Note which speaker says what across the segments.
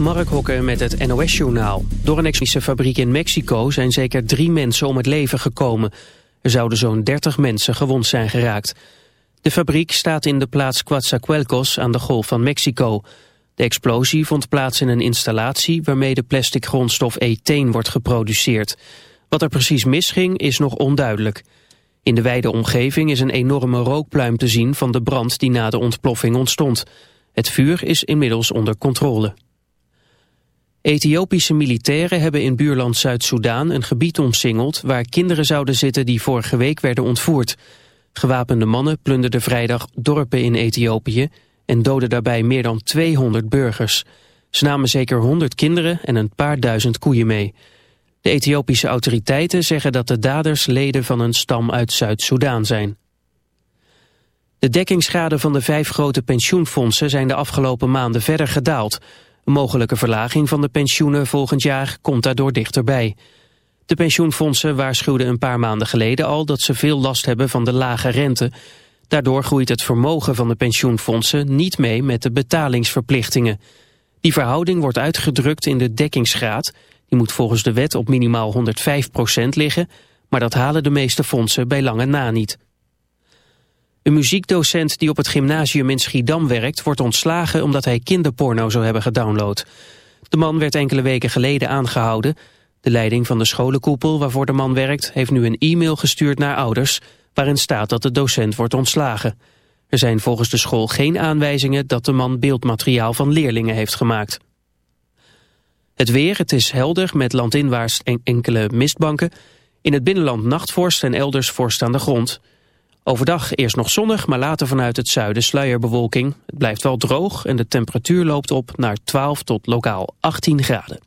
Speaker 1: Mark Hokker met het NOS-journaal. Door een extremistische fabriek in Mexico zijn zeker drie mensen om het leven gekomen. Er zouden zo'n 30 mensen gewond zijn geraakt. De fabriek staat in de plaats Coatzacoalcos aan de Golf van Mexico. De explosie vond plaats in een installatie waarmee de plastic grondstof etheen wordt geproduceerd. Wat er precies misging is nog onduidelijk. In de wijde omgeving is een enorme rookpluim te zien van de brand die na de ontploffing ontstond. Het vuur is inmiddels onder controle. Ethiopische militairen hebben in buurland Zuid-Soedan een gebied omsingeld waar kinderen zouden zitten die vorige week werden ontvoerd. Gewapende mannen plunderden vrijdag dorpen in Ethiopië en doden daarbij meer dan 200 burgers. Ze namen zeker 100 kinderen en een paar duizend koeien mee. De Ethiopische autoriteiten zeggen dat de daders leden van een stam uit Zuid-Soedan zijn. De dekkingsgraden van de vijf grote pensioenfondsen zijn de afgelopen maanden verder gedaald. Mogelijke verlaging van de pensioenen volgend jaar komt daardoor dichterbij. De pensioenfondsen waarschuwden een paar maanden geleden al dat ze veel last hebben van de lage rente. Daardoor groeit het vermogen van de pensioenfondsen niet mee met de betalingsverplichtingen. Die verhouding wordt uitgedrukt in de dekkingsgraad. Die moet volgens de wet op minimaal 105% liggen, maar dat halen de meeste fondsen bij lange na niet. Een muziekdocent die op het gymnasium in Schiedam werkt... wordt ontslagen omdat hij kinderporno zou hebben gedownload. De man werd enkele weken geleden aangehouden. De leiding van de scholenkoepel waarvoor de man werkt... heeft nu een e-mail gestuurd naar ouders... waarin staat dat de docent wordt ontslagen. Er zijn volgens de school geen aanwijzingen... dat de man beeldmateriaal van leerlingen heeft gemaakt. Het weer, het is helder met landinwaarts enkele mistbanken. In het binnenland nachtvorst en elders vorst aan de grond... Overdag eerst nog zonnig, maar later vanuit het zuiden sluierbewolking. Het blijft wel droog en de temperatuur loopt op naar 12 tot lokaal 18 graden.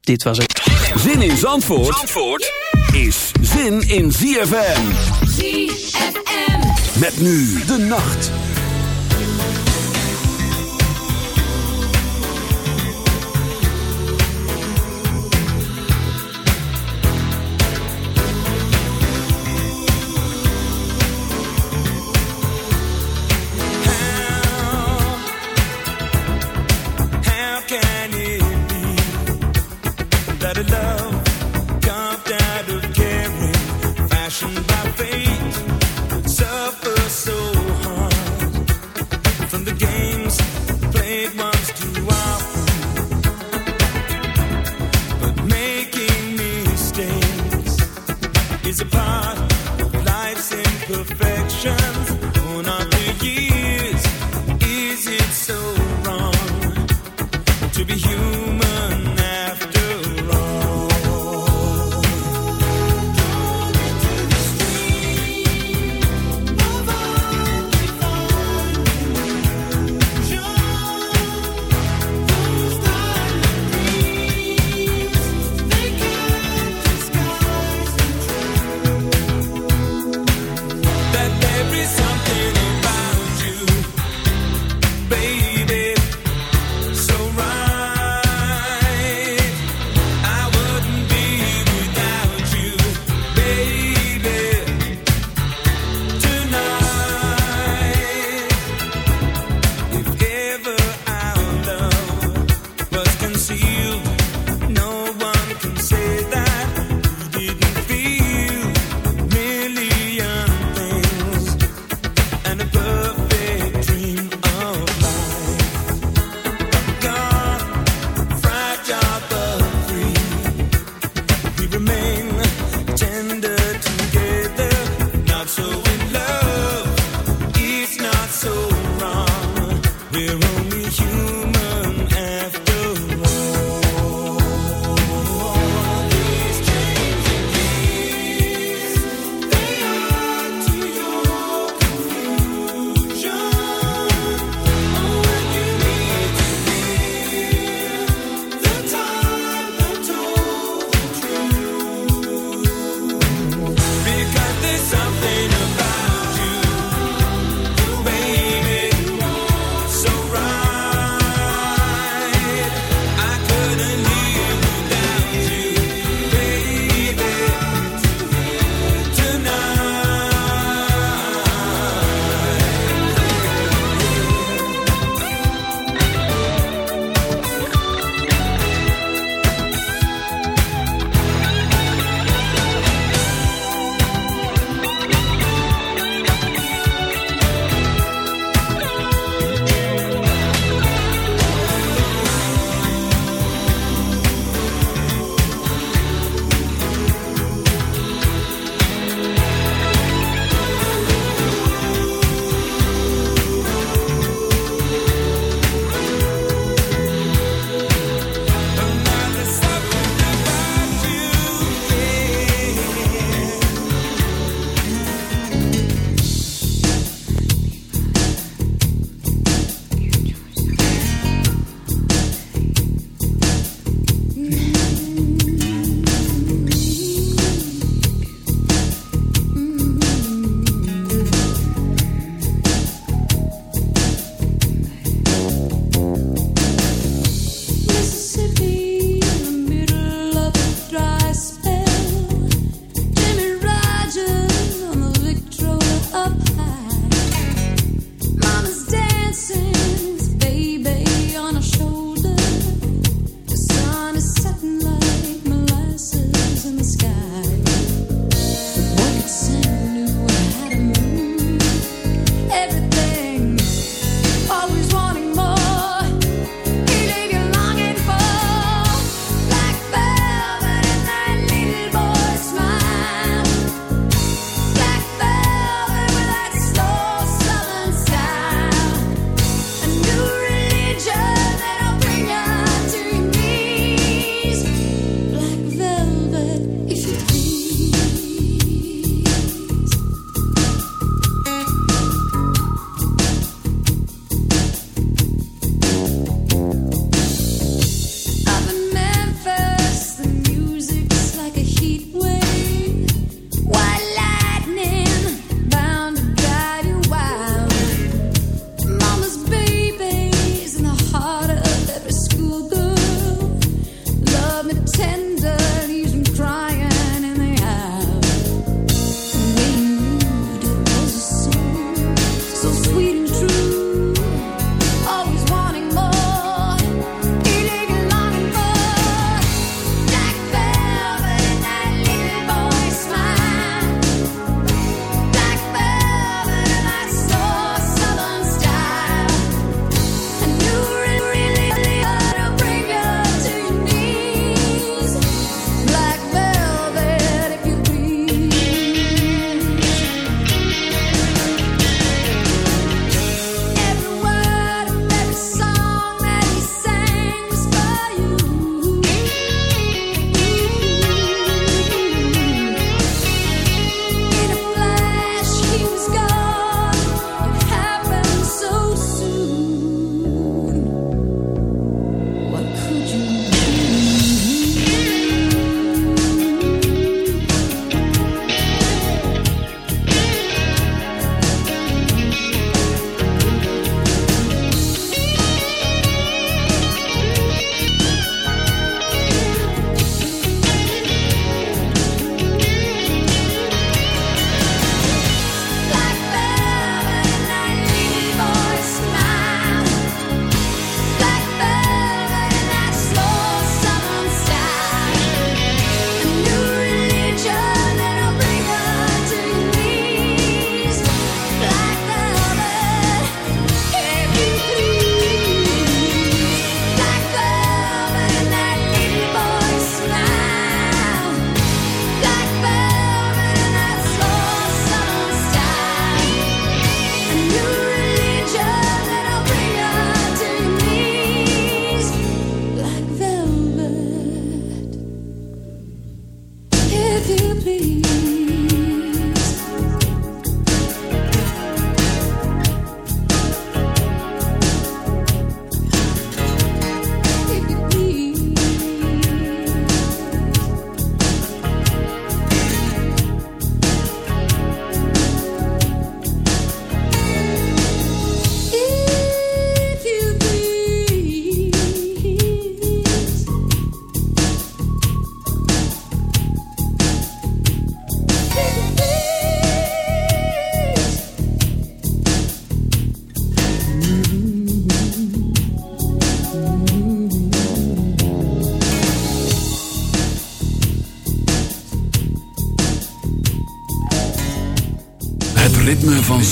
Speaker 1: Dit was het.
Speaker 2: Zin in Zandvoort, Zandvoort is zin in ZFM. ZFM. Met nu de nacht.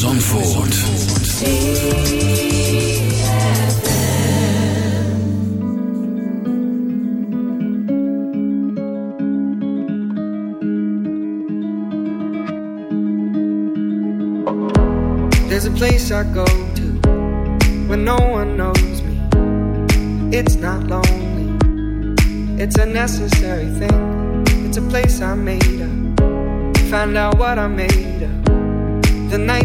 Speaker 2: Zandvoort.
Speaker 3: There's a place I go to when no one knows me. It's not lonely, it's a necessary thing. It's a place I made up. Find out what I made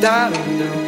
Speaker 3: da dum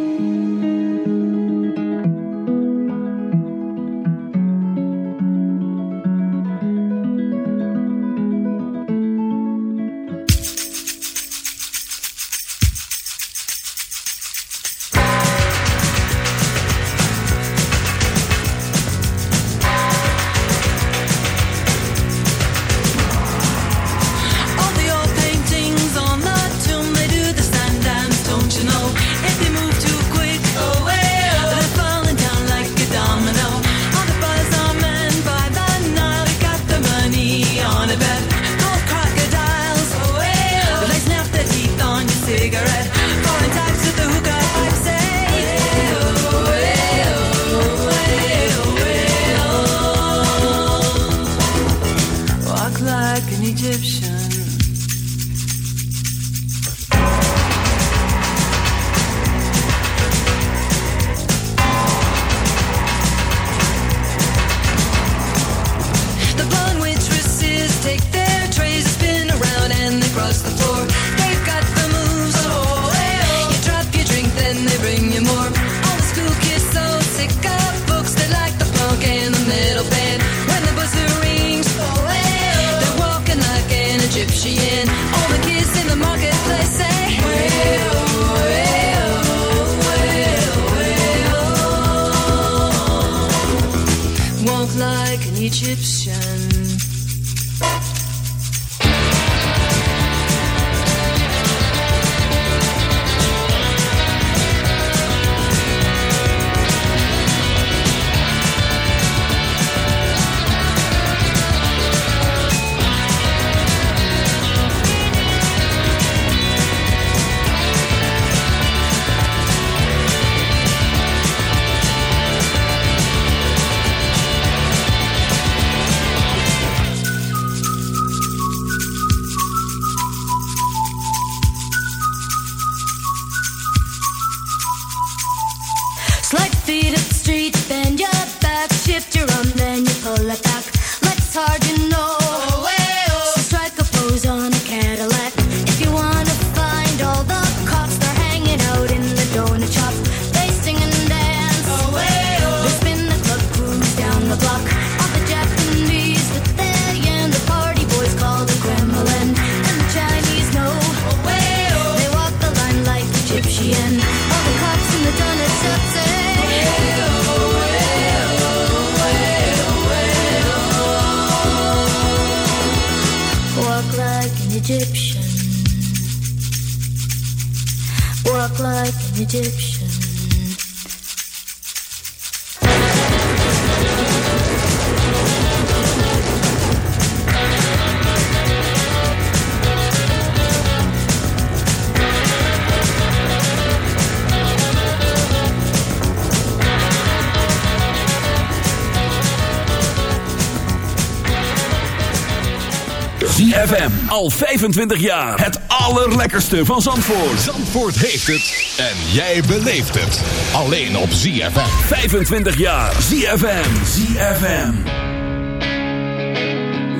Speaker 4: 25 jaar. Het allerlekkerste van Zandvoort.
Speaker 5: Zandvoort heeft het. En jij beleeft het. Alleen op ZFM.
Speaker 4: 25 jaar. ZFM. ZFM.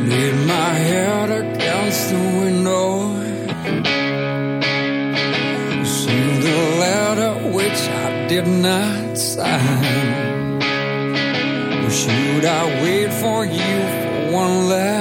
Speaker 6: Lead my head against the window. See the letter which I did not sign. Should I wait for you for one last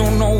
Speaker 6: don't know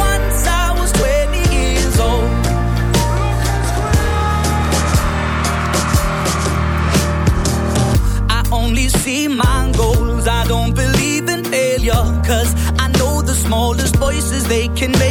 Speaker 7: Voices, they can make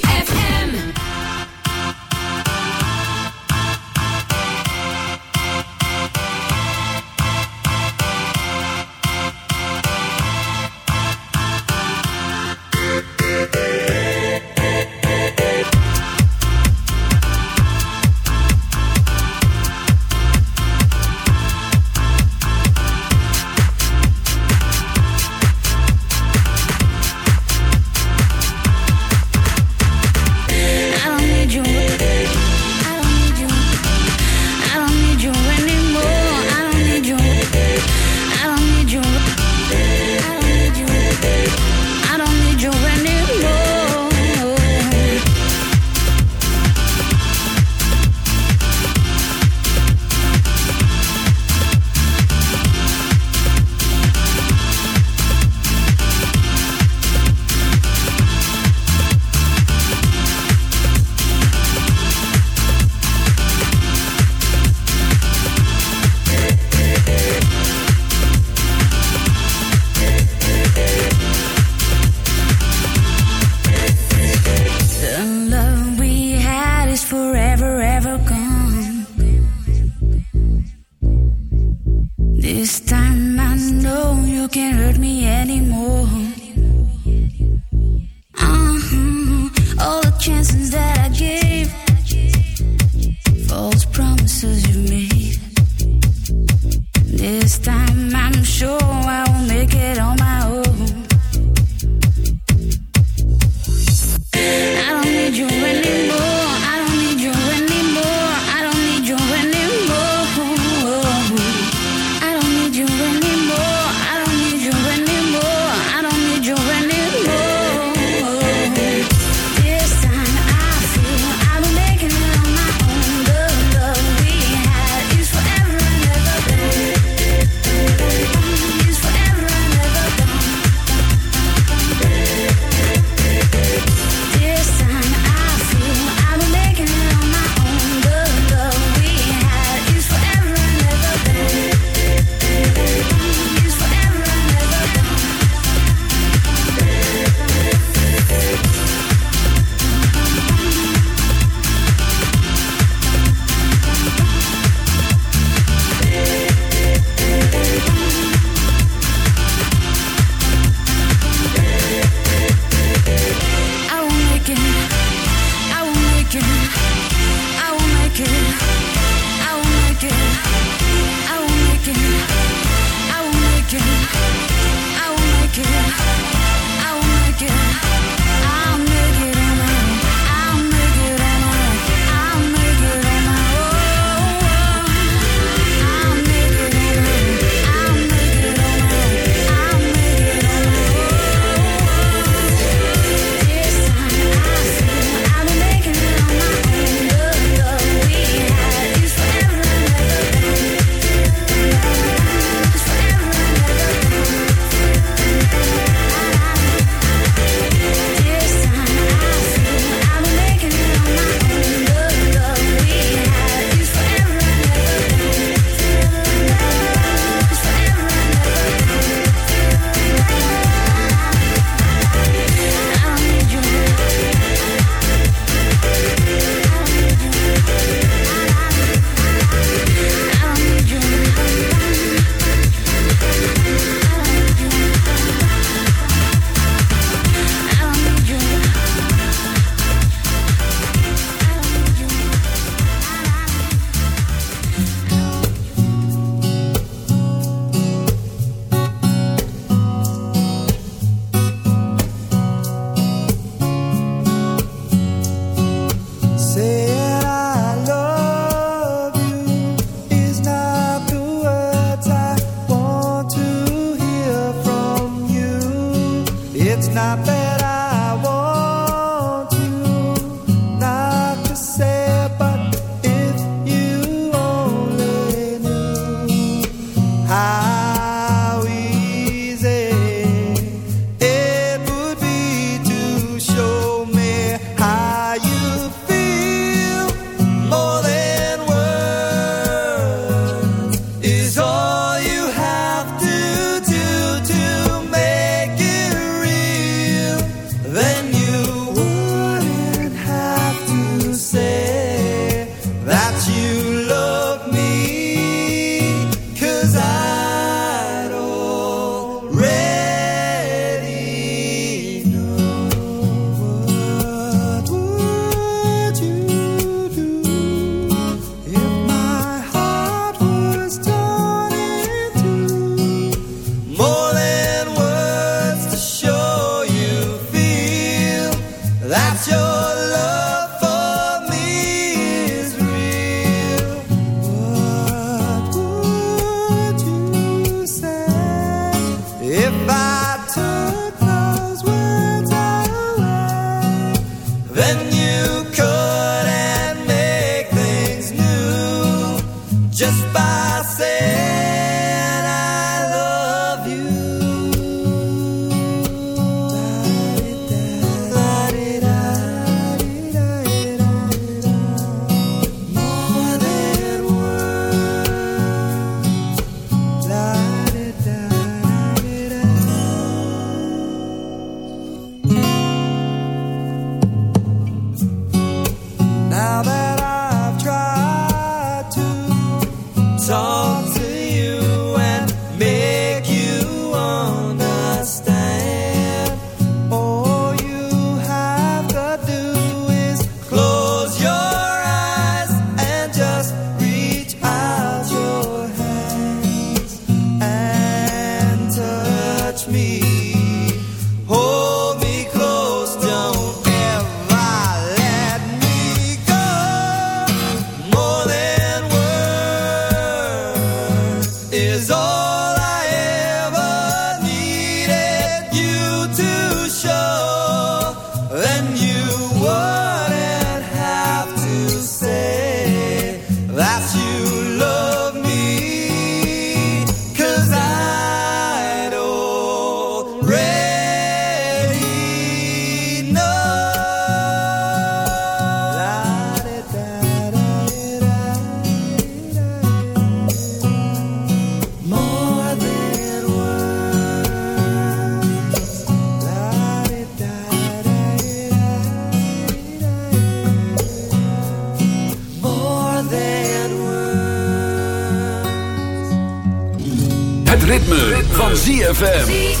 Speaker 8: This time I know you can't hurt me anymore. Uh-huh. All the chances that I gave,
Speaker 4: ZFM.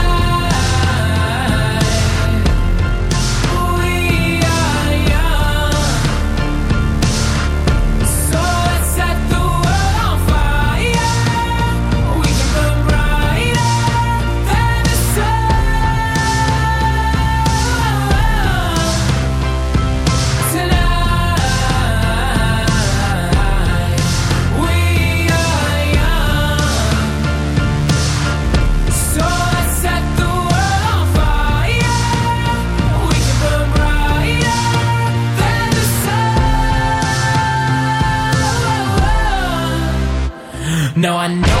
Speaker 9: No, I know.